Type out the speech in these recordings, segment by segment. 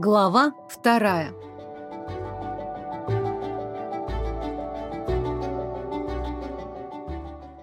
Глава вторая.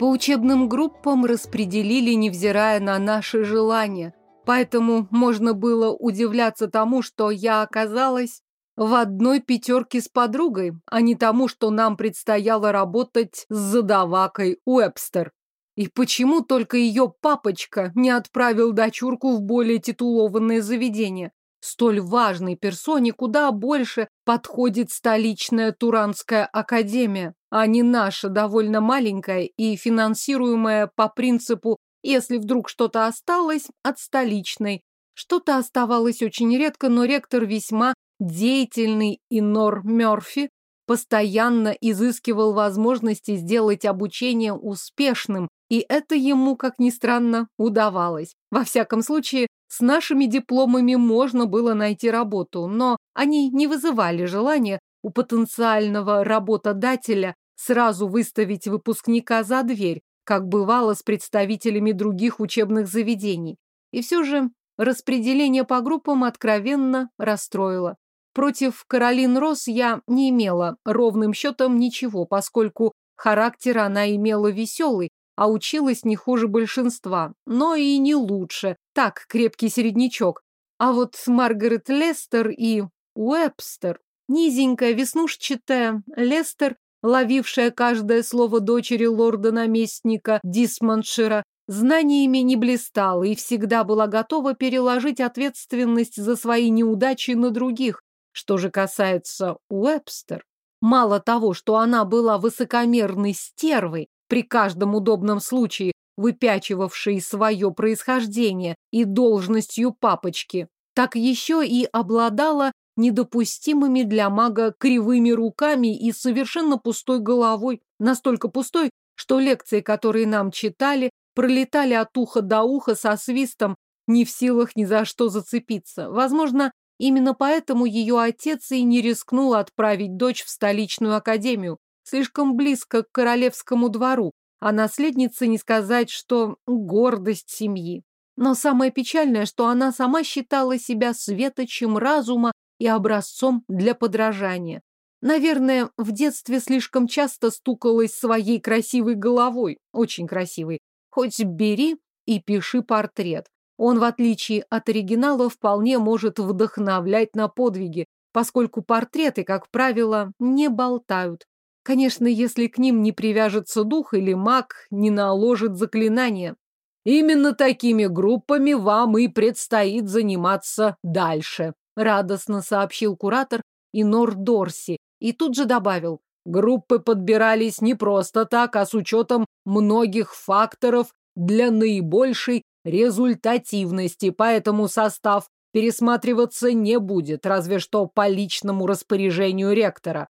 По учебным группам распределили, невзирая на наши желания, поэтому можно было удивляться тому, что я оказалась в одной пятерке с подругой, а не тому, что нам предстояло работать с задавакой Уэбстер. И почему только ее папочка не отправил дочурку в более титулованное заведение? Столь важной персоне куда больше подходит столичная Туранская академия, а не наша довольно маленькая и финансируемая по принципу «если вдруг что-то осталось» от столичной. Что-то оставалось очень редко, но ректор весьма деятельный Инор Мёрфи постоянно изыскивал возможности сделать обучение успешным, и это ему, как ни странно, удавалось. Во всяком случае, с нашими дипломами можно было найти работу, но они не вызывали желания у потенциального работодателя сразу выставить выпускника за дверь, как бывало с представителями других учебных заведений. И все же распределение по группам откровенно расстроило. Против Каролин Росс я не имела ровным счетом ничего, поскольку характер она имела веселый, а училась не хуже большинства, но и не лучше, так, крепкий середнячок. А вот Маргарет Лестер и Уэбстер, низенькая, веснушчатая, Лестер, ловившая каждое слово дочери лорда-наместника Дисмоншира, знаниями не блистала и всегда была готова переложить ответственность за свои неудачи на других, что же касается Уэбстер, мало того, что она была высокомерной стервой, при каждом удобном случае выпячивавшей свое происхождение и должностью папочки, так еще и обладала недопустимыми для мага кривыми руками и совершенно пустой головой, настолько пустой, что лекции, которые нам читали, пролетали от уха до уха со свистом, не в силах ни за что зацепиться. Возможно, Именно поэтому ее отец и не рискнул отправить дочь в столичную академию, слишком близко к королевскому двору, а наследница не сказать, что гордость семьи. Но самое печальное, что она сама считала себя светочем разума и образцом для подражания. Наверное, в детстве слишком часто стукалась своей красивой головой, очень красивой. Хоть бери и пиши портрет. Он, в отличие от оригинала, вполне может вдохновлять на подвиги, поскольку портреты, как правило, не болтают. Конечно, если к ним не привяжется дух или маг не наложит заклинание. Именно такими группами вам и предстоит заниматься дальше, радостно сообщил куратор Инор Дорси и тут же добавил, группы подбирались не просто так, а с учетом многих факторов для наибольшей результативности, поэтому состав пересматриваться не будет, разве что по личному распоряжению ректора,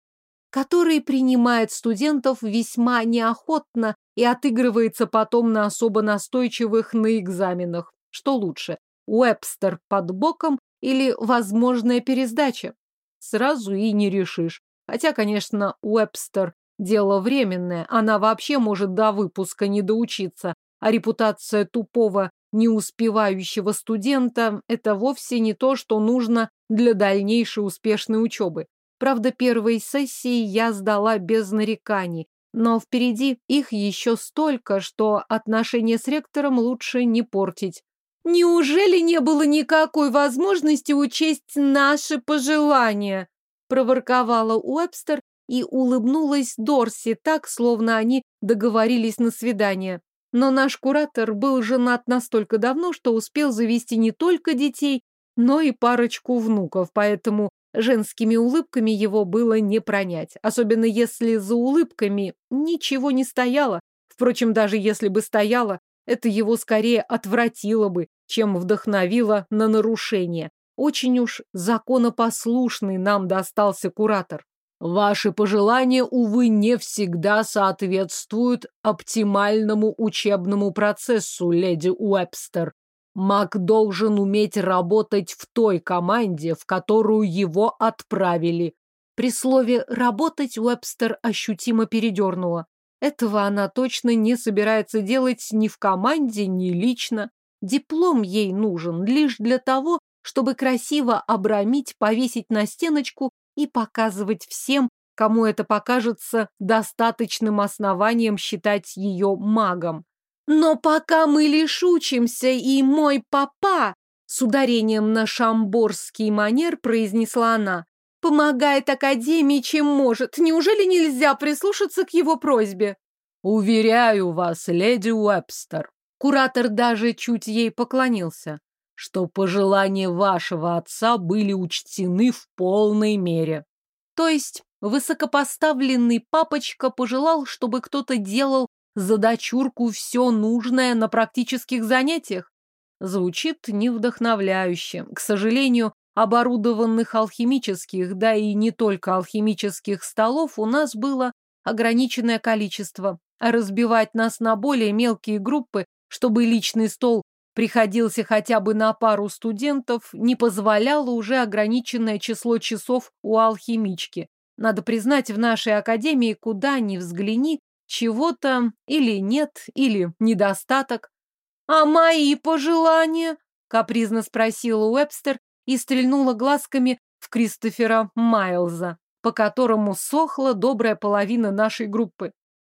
который принимает студентов весьма неохотно и отыгрывается потом на особо настойчивых на экзаменах. Что лучше, Уэбстер под боком или возможная пересдача? Сразу и не решишь. Хотя, конечно, Уэбстер – дело временное, она вообще может до выпуска не доучиться, а репутация тупого не успевающего студента – это вовсе не то, что нужно для дальнейшей успешной учебы. Правда, первой сессии я сдала без нареканий, но впереди их еще столько, что отношения с ректором лучше не портить. «Неужели не было никакой возможности учесть наши пожелания?» проворковала Уэбстер и улыбнулась Дорси так, словно они договорились на свидание. Но наш куратор был женат настолько давно, что успел завести не только детей, но и парочку внуков, поэтому женскими улыбками его было не пронять, особенно если за улыбками ничего не стояло. Впрочем, даже если бы стояло, это его скорее отвратило бы, чем вдохновило на нарушение. Очень уж законопослушный нам достался куратор. Ваши пожелания, увы, не всегда соответствуют оптимальному учебному процессу, леди Уэбстер. Маг должен уметь работать в той команде, в которую его отправили. При слове «работать» Уэбстер ощутимо передернула. Этого она точно не собирается делать ни в команде, ни лично. Диплом ей нужен лишь для того, чтобы красиво обрамить, повесить на стеночку и показывать всем, кому это покажется достаточным основанием считать ее магом. Но пока мы лишь учимся, и мой папа, с ударением на шамборский манер произнесла она, помогает Академии, чем может. Неужели нельзя прислушаться к его просьбе? Уверяю вас, леди Уэбстер. Куратор даже чуть ей поклонился что пожелания вашего отца были учтены в полной мере. То есть высокопоставленный папочка пожелал, чтобы кто-то делал за дочурку все нужное на практических занятиях? Звучит невдохновляюще. К сожалению, оборудованных алхимических, да и не только алхимических столов у нас было ограниченное количество, разбивать нас на более мелкие группы, чтобы личный стол приходился хотя бы на пару студентов, не позволяло уже ограниченное число часов у алхимички. Надо признать, в нашей академии куда ни взгляни, чего-то или нет, или недостаток. «А мои пожелания?» — капризно спросила Уэбстер и стрельнула глазками в Кристофера Майлза, по которому сохла добрая половина нашей группы.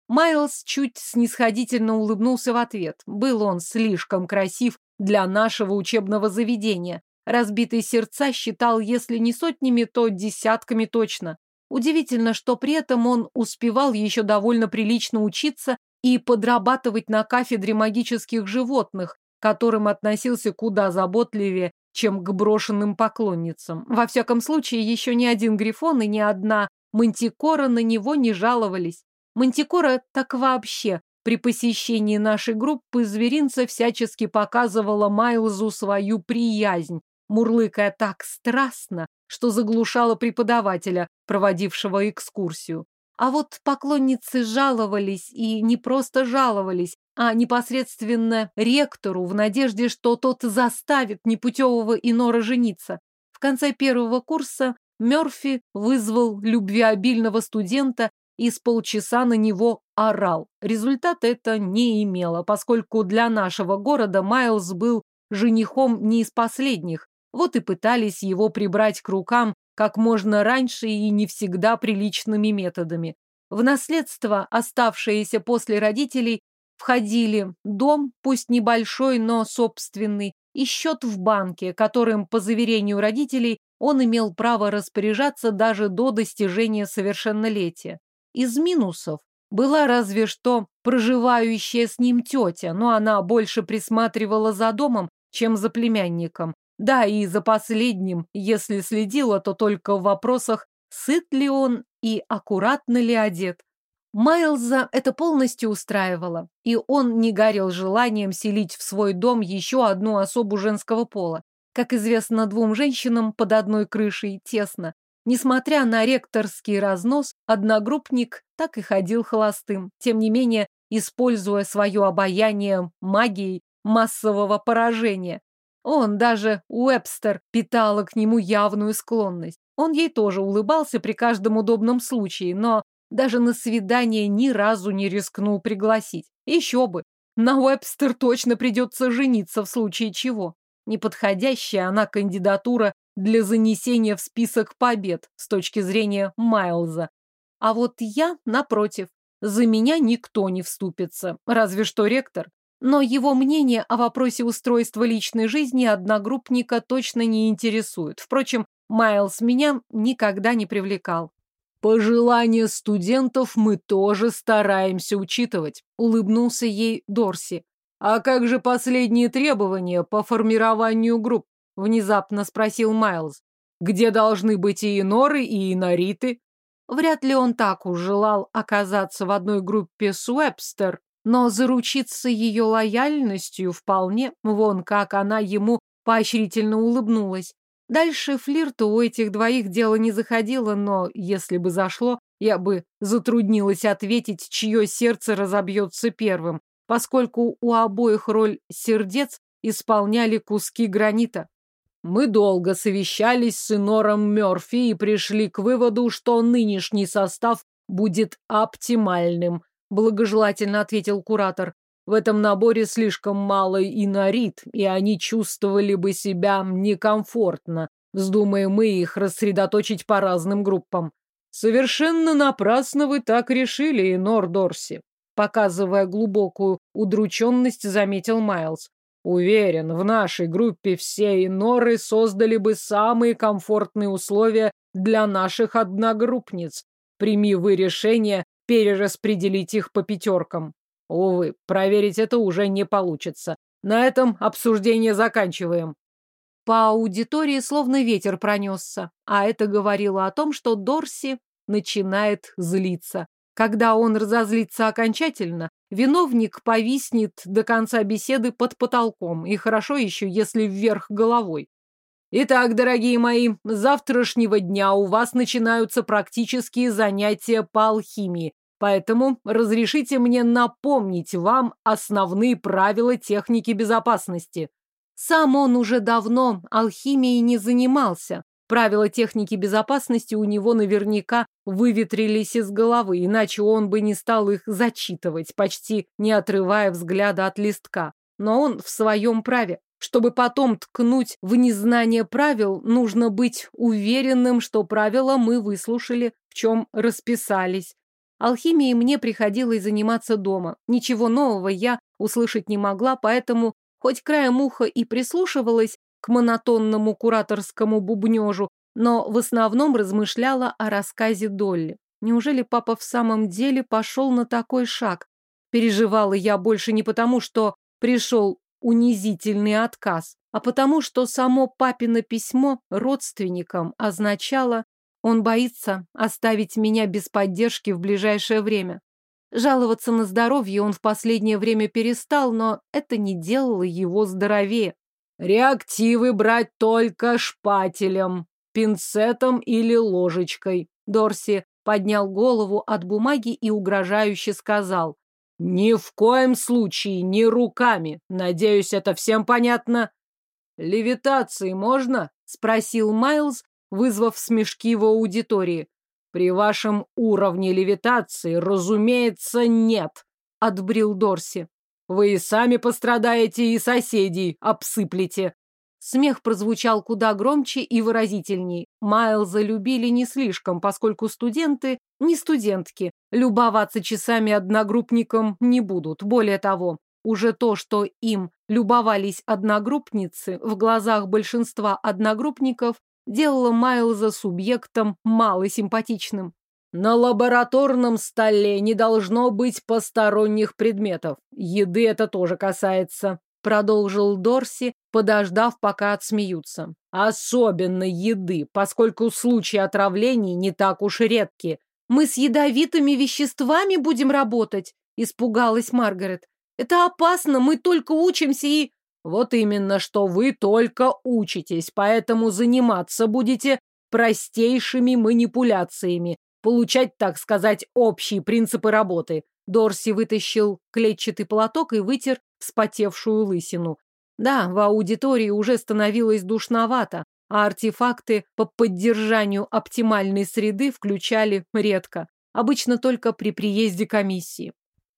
Майлз чуть снисходительно улыбнулся в ответ. Был он слишком красив для нашего учебного заведения. Разбитые сердца считал, если не сотнями, то десятками точно. Удивительно, что при этом он успевал еще довольно прилично учиться и подрабатывать на кафедре магических животных, к которым относился куда заботливее, чем к брошенным поклонницам. Во всяком случае, еще ни один грифон и ни одна мантикора на него не жаловались. Мантикора так вообще при посещении нашей группы зверинца всячески показывала Майлзу свою приязнь, мурлыкая так страстно, что заглушала преподавателя, проводившего экскурсию. А вот поклонницы жаловались, и не просто жаловались, а непосредственно ректору в надежде, что тот заставит непутевого инора жениться. В конце первого курса Мёрфи вызвал любвеобильного студента и с полчаса на него орал. Результата это не имело, поскольку для нашего города Майлз был женихом не из последних. Вот и пытались его прибрать к рукам как можно раньше и не всегда приличными методами. В наследство, оставшееся после родителей, входили дом, пусть небольшой, но собственный, и счет в банке, которым, по заверению родителей, он имел право распоряжаться даже до достижения совершеннолетия. Из минусов была разве что проживающая с ним тетя, но она больше присматривала за домом, чем за племянником. Да, и за последним, если следила, то только в вопросах, сыт ли он и аккуратно ли одет. Майлза это полностью устраивало, и он не горел желанием селить в свой дом еще одну особу женского пола. Как известно, двум женщинам под одной крышей тесно, Несмотря на ректорский разнос, одногруппник так и ходил холостым. Тем не менее, используя свое обаяние магией массового поражения. Он, даже Уэбстер, питала к нему явную склонность. Он ей тоже улыбался при каждом удобном случае, но даже на свидание ни разу не рискнул пригласить. Еще бы! На Уэбстер точно придется жениться в случае чего. Неподходящая она кандидатура для занесения в список побед с точки зрения Майлза. А вот я, напротив, за меня никто не вступится, разве что ректор. Но его мнение о вопросе устройства личной жизни одногруппника точно не интересует. Впрочем, Майлз меня никогда не привлекал. «Пожелания студентов мы тоже стараемся учитывать», — улыбнулся ей Дорси. «А как же последние требования по формированию групп? Внезапно спросил Майлз. Где должны быть и иноры, и инориты? Вряд ли он так уж желал оказаться в одной группе с Уэбстер, но заручиться ее лояльностью вполне, вон как она ему поощрительно улыбнулась. Дальше флирта у этих двоих дело не заходило, но если бы зашло, я бы затруднилась ответить, чье сердце разобьется первым, поскольку у обоих роль сердец исполняли куски гранита. Мы долго совещались с Инором Мёрфи и пришли к выводу, что нынешний состав будет оптимальным, благожелательно ответил куратор. В этом наборе слишком мало инорит, и они чувствовали бы себя некомфортно, вздумая мы их рассредоточить по разным группам. Совершенно напрасно вы так решили, Нор Дорси. Показывая глубокую удрученность, заметил Майлз. Уверен, в нашей группе все иноры создали бы самые комфортные условия для наших одногруппниц. Прими вы решение перераспределить их по пятеркам. Увы, проверить это уже не получится. На этом обсуждение заканчиваем. По аудитории словно ветер пронесся, а это говорило о том, что Дорси начинает злиться. Когда он разозлится окончательно, виновник повиснет до конца беседы под потолком, и хорошо еще, если вверх головой. Итак, дорогие мои, с завтрашнего дня у вас начинаются практические занятия по алхимии, поэтому разрешите мне напомнить вам основные правила техники безопасности. Сам он уже давно алхимией не занимался. Правила техники безопасности у него наверняка выветрились из головы, иначе он бы не стал их зачитывать, почти не отрывая взгляда от листка. Но он в своем праве. Чтобы потом ткнуть в незнание правил, нужно быть уверенным, что правила мы выслушали, в чем расписались. Алхимией мне приходилось заниматься дома. Ничего нового я услышать не могла, поэтому хоть краем уха и прислушивалась к монотонному кураторскому бубнежу, но в основном размышляла о рассказе Долли. Неужели папа в самом деле пошел на такой шаг? Переживала я больше не потому, что пришел унизительный отказ, а потому, что само папино письмо родственникам означало, он боится оставить меня без поддержки в ближайшее время. Жаловаться на здоровье он в последнее время перестал, но это не делало его здоровее. Реактивы брать только шпателем, пинцетом или ложечкой. Дорси поднял голову от бумаги и угрожающе сказал. Ни в коем случае не руками. Надеюсь, это всем понятно. Левитации можно? Спросил Майлз, вызвав смешки в аудитории. При вашем уровне левитации, разумеется, нет, отбрил Дорси. Вы и сами пострадаете, и соседей обсыплете. Смех прозвучал куда громче и выразительней. Майлза любили не слишком, поскольку студенты, не студентки, любоваться часами одногруппникам не будут. Более того, уже то, что им любовались одногруппницы, в глазах большинства одногруппников делало Майлза субъектом малосимпатичным. На лабораторном столе не должно быть посторонних предметов. Еды это тоже касается, продолжил Дорси, подождав, пока отсмеются. Особенно еды, поскольку случаи отравлений не так уж редки. Мы с ядовитыми веществами будем работать, испугалась Маргарет. Это опасно, мы только учимся и... Вот именно, что вы только учитесь, поэтому заниматься будете простейшими манипуляциями, получать, так сказать, общие принципы работы. Дорси вытащил клетчатый платок и вытер вспотевшую лысину. Да, в аудитории уже становилось душновато, а артефакты по поддержанию оптимальной среды включали редко, обычно только при приезде комиссии.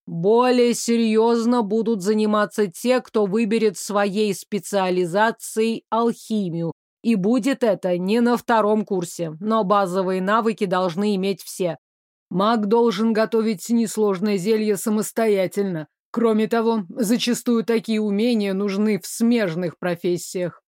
Более серьезно будут заниматься те, кто выберет своей специализацией алхимию. И будет это не на втором курсе, но базовые навыки должны иметь все. Маг должен готовить несложное зелье самостоятельно. Кроме того, зачастую такие умения нужны в смежных профессиях.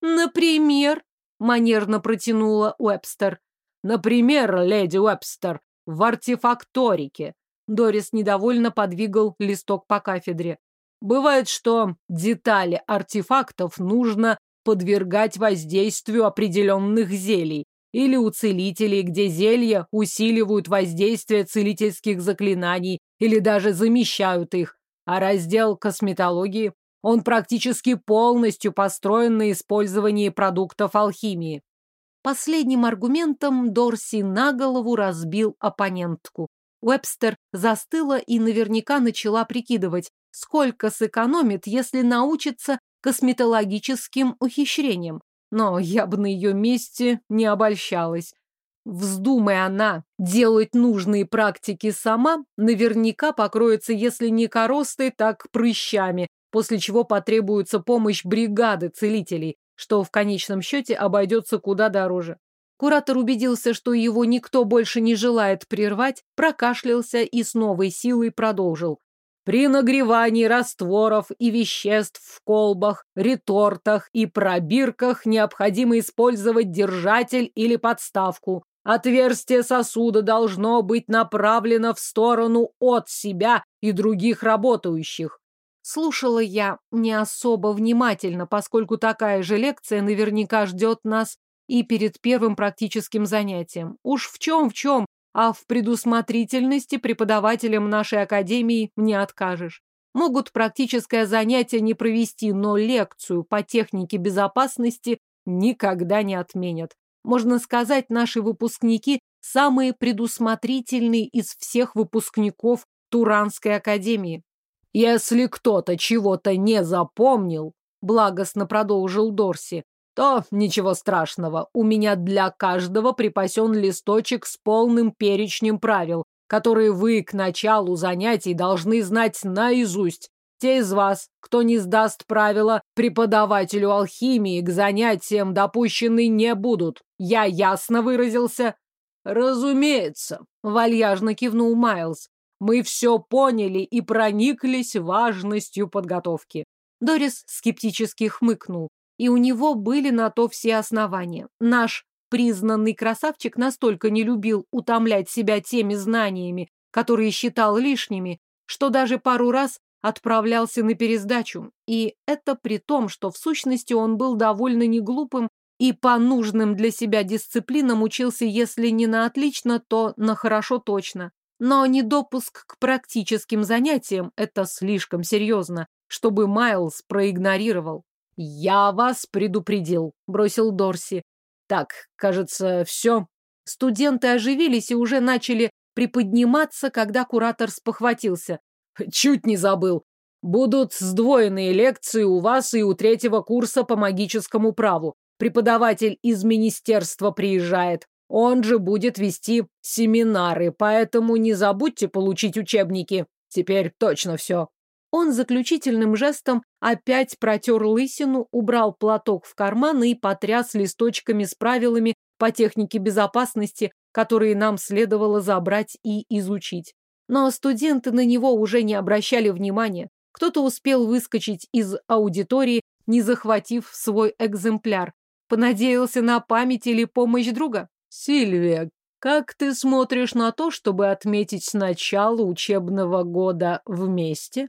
«Например?» — манерно протянула Уэбстер. «Например, леди Уэбстер, в артефакторике. Дорис недовольно подвигал листок по кафедре. Бывает, что детали артефактов нужно подвергать воздействию определенных зелий или у целителей, где зелья усиливают воздействие целительских заклинаний или даже замещают их. А раздел косметологии, он практически полностью построен на использовании продуктов алхимии. Последним аргументом Дорси на голову разбил оппонентку. Уэбстер застыла и наверняка начала прикидывать, сколько сэкономит, если научится косметологическим ухищрениям. Но я бы на ее месте не обольщалась. Вздумай она делать нужные практики сама, наверняка покроется, если не коростой, так прыщами, после чего потребуется помощь бригады целителей, что в конечном счете обойдется куда дороже. Куратор убедился, что его никто больше не желает прервать, прокашлялся и с новой силой продолжил. При нагревании растворов и веществ в колбах, ретортах и пробирках необходимо использовать держатель или подставку. Отверстие сосуда должно быть направлено в сторону от себя и других работающих. Слушала я не особо внимательно, поскольку такая же лекция наверняка ждет нас и перед первым практическим занятием. Уж в чем в чем, а в предусмотрительности преподавателям нашей академии не откажешь. Могут практическое занятие не провести, но лекцию по технике безопасности никогда не отменят. Можно сказать, наши выпускники самые предусмотрительные из всех выпускников Туранской академии. Если кто-то чего-то не запомнил, благостно продолжил Дорси, то ничего страшного. У меня для каждого припасен листочек с полным перечнем правил, которые вы к началу занятий должны знать наизусть. Те из вас, кто не сдаст правила преподавателю алхимии, к занятиям допущены не будут. Я ясно выразился? Разумеется, вальяжно кивнул Майлз. Мы все поняли и прониклись важностью подготовки. Дорис скептически хмыкнул и у него были на то все основания. Наш признанный красавчик настолько не любил утомлять себя теми знаниями, которые считал лишними, что даже пару раз отправлялся на пересдачу. И это при том, что в сущности он был довольно неглупым и по нужным для себя дисциплинам учился, если не на отлично, то на хорошо точно. Но недопуск к практическим занятиям – это слишком серьезно, чтобы Майлз проигнорировал. «Я вас предупредил», — бросил Дорси. «Так, кажется, все». Студенты оживились и уже начали приподниматься, когда куратор спохватился. «Чуть не забыл. Будут сдвоенные лекции у вас и у третьего курса по магическому праву. Преподаватель из министерства приезжает. Он же будет вести семинары, поэтому не забудьте получить учебники. Теперь точно все. Он заключительным жестом опять протер лысину, убрал платок в карман и потряс листочками с правилами по технике безопасности, которые нам следовало забрать и изучить. Но студенты на него уже не обращали внимания. Кто-то успел выскочить из аудитории, не захватив свой экземпляр. Понадеялся на память или помощь друга? Сильвия, как ты смотришь на то, чтобы отметить начало учебного года вместе?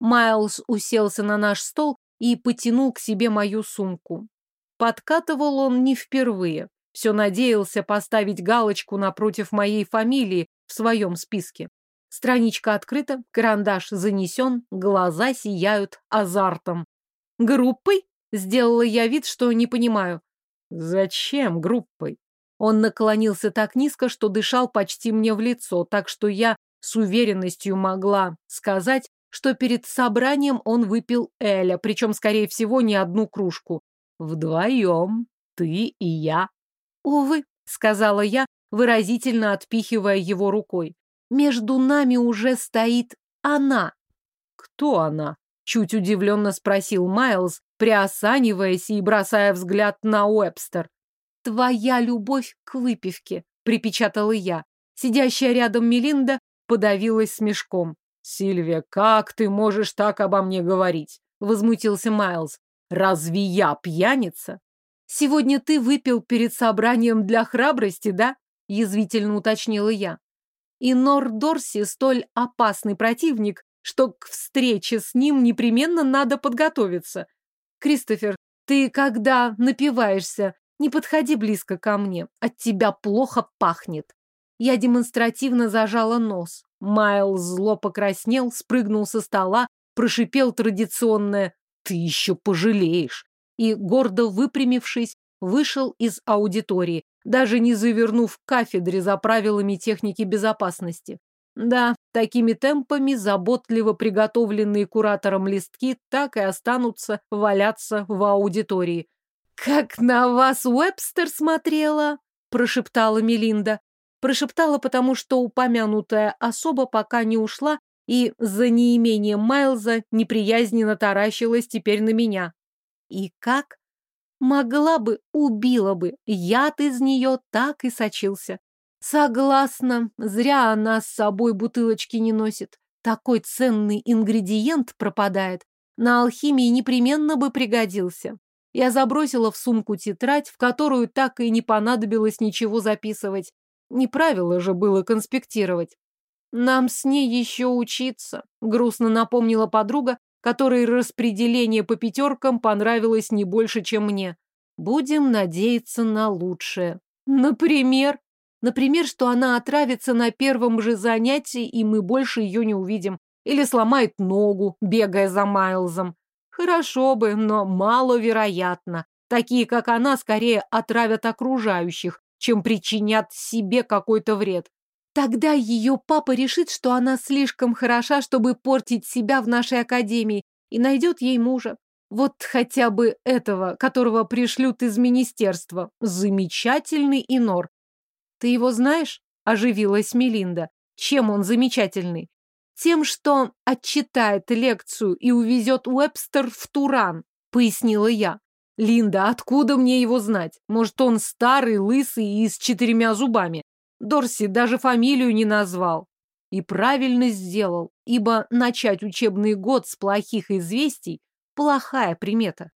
Майлз уселся на наш стол и потянул к себе мою сумку. Подкатывал он не впервые. Все надеялся поставить галочку напротив моей фамилии в своем списке. Страничка открыта, карандаш занесен, глаза сияют азартом. «Группой?» — сделала я вид, что не понимаю. «Зачем группой?» Он наклонился так низко, что дышал почти мне в лицо, так что я с уверенностью могла сказать, что перед собранием он выпил Эля, причем, скорее всего, не одну кружку. Вдвоем, ты и я. Увы, сказала я, выразительно отпихивая его рукой. Между нами уже стоит она. Кто она? Чуть удивленно спросил Майлз, приосаниваясь и бросая взгляд на Уэбстер. Твоя любовь к выпивке, припечатала я. Сидящая рядом Мелинда подавилась смешком. «Сильвия, как ты можешь так обо мне говорить?» — возмутился Майлз. «Разве я пьяница?» «Сегодня ты выпил перед собранием для храбрости, да?» — язвительно уточнила я. И Нор Дорси столь опасный противник, что к встрече с ним непременно надо подготовиться. Кристофер, ты, когда напиваешься, не подходи близко ко мне, от тебя плохо пахнет. Я демонстративно зажала нос. Майл зло покраснел, спрыгнул со стола, прошипел традиционное «Ты еще пожалеешь!» и, гордо выпрямившись, вышел из аудитории, даже не завернув к кафедре за правилами техники безопасности. Да, такими темпами заботливо приготовленные куратором листки так и останутся валяться в аудитории. «Как на вас Уэбстер смотрела!» прошептала Мелинда. Прошептала, потому что упомянутая особа пока не ушла и за неимением Майлза неприязненно таращилась теперь на меня. И как? Могла бы, убила бы. Яд из нее так и сочился. Согласна, зря она с собой бутылочки не носит. Такой ценный ингредиент пропадает. На алхимии непременно бы пригодился. Я забросила в сумку тетрадь, в которую так и не понадобилось ничего записывать. Не правило же было конспектировать. Нам с ней еще учиться, грустно напомнила подруга, которой распределение по пятеркам понравилось не больше, чем мне. Будем надеяться на лучшее. Например? Например, что она отравится на первом же занятии, и мы больше ее не увидим. Или сломает ногу, бегая за Майлзом. Хорошо бы, но маловероятно. Такие, как она, скорее отравят окружающих, чем причинят себе какой-то вред. Тогда ее папа решит, что она слишком хороша, чтобы портить себя в нашей академии, и найдет ей мужа. Вот хотя бы этого, которого пришлют из министерства. Замечательный инор. Ты его знаешь? Оживилась Мелинда. Чем он замечательный? Тем, что отчитает лекцию и увезет Уэбстер в Туран, пояснила я. Линда, откуда мне его знать? Может, он старый, лысый и с четырьмя зубами? Дорси даже фамилию не назвал. И правильно сделал, ибо начать учебный год с плохих известий – плохая примета.